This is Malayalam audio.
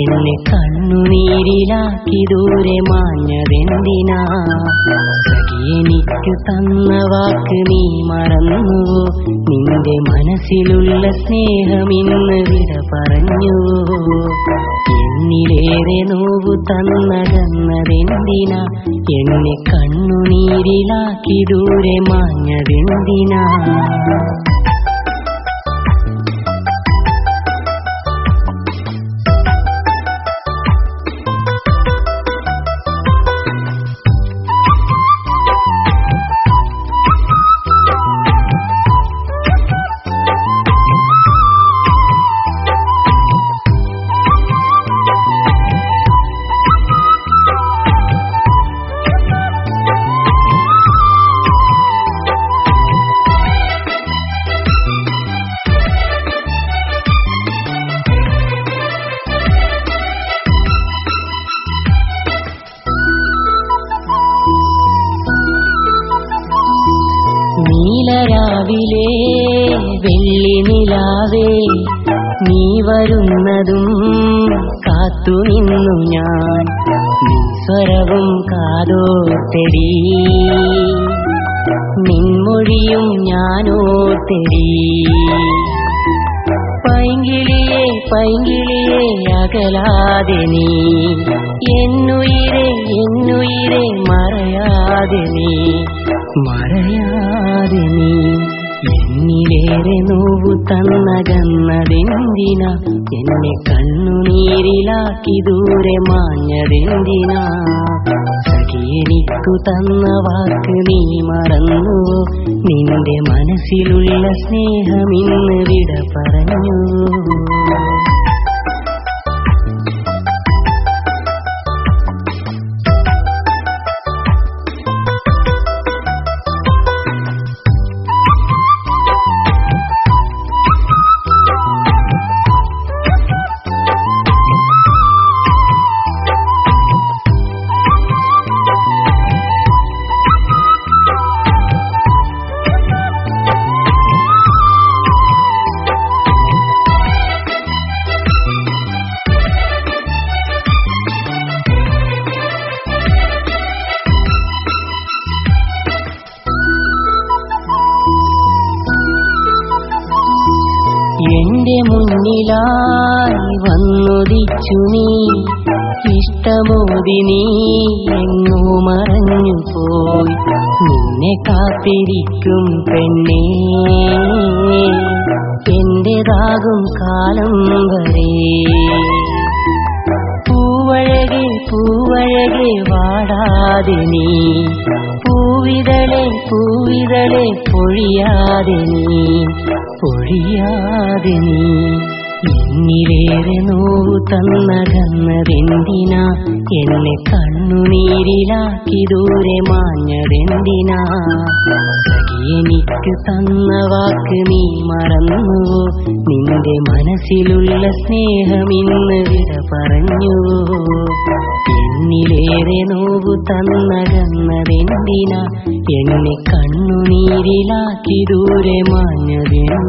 എന്നെ കണ്ണുനീരിലാക്കി ദൂരെ മാഞ്ഞതെന്തിനാ? സഖി എനിക്ക് തന്ന വാക്ക് നീ മറന്നു നിന്റെ മനസ്സിലുള്ള സ്നേഹം ഇന്ന് വിട പറഞ്ഞു എന്നിലേറെ നോവു തന്നതെന്നതെന്തിനാ? എന്നെ കണ്ണുനീരിലാക്കി ദൂരെ മാഞ്ഞതെന്തിനാ? നീലരാവിലെ വെള്ളി നിലാവേ നീ വരുന്നതും കാത്തു നിന്നു ഞാൻ. സ്വരവും കാതോത്തെടി നിൻമൊഴിയും ഞാനോത്തെടി പൈങ്കിളിയെ പൈങ്കിളിയെ അകലാതെ നീ എന്നുയിരെ എന്നുയിരെ മറയാതെ നീ. മറയാതെ നീ എന്നിലേറെ നോവു തന്നകന്നതെന്തിനാ? എന്നെ കണ്ണുനീരിലാക്കി ദൂരെ മാഞ്ഞതെന്തിനാ? സഖി എനിക്കു തന്ന വാക്ക് നീ മറന്നു നിന്റെ മനസ്സിലുള്ള സ്നേഹം ഇന്ന് വിട പറഞ്ഞു. മുന്നിലായി വന്നുദിച്ചു നീ. ഇഷ്ടമോതി നീ എങ്ങോ മറഞ്ഞു പോയി നിന്നെ കാത്തിരിക്കും പെണ്ണേ. എന്റേതാകും കാലം വരെ. പൂവഴകെ പൂവഴകെ വാടാതെ നീ. പൂവിതളെ പൂവിതളെ പൊഴിയാതെ നീ. പൊഴിയാതെ നീ. എന്നിലേറെ നോവു തന്നകന്നതെന്തിനാ എന്നെ കണ്ണുനീരിലാക്കി ദൂരെ മാഞ്ഞതെന്തിനാ? എനിക്ക് തന്ന വാക്ക് നീ മറന്നു. നിന്റെ മനസ്സിലുള്ള സ്നേഹം ഇന്ന് വിട പറഞ്ഞു. എന്നിലേറെ നോവു തന്നകന്നതെന്തിനാ എന്നെ കണ്ണുനീരിലാക്കി ദൂരെ മാഞ്ഞതെന്തിനാ?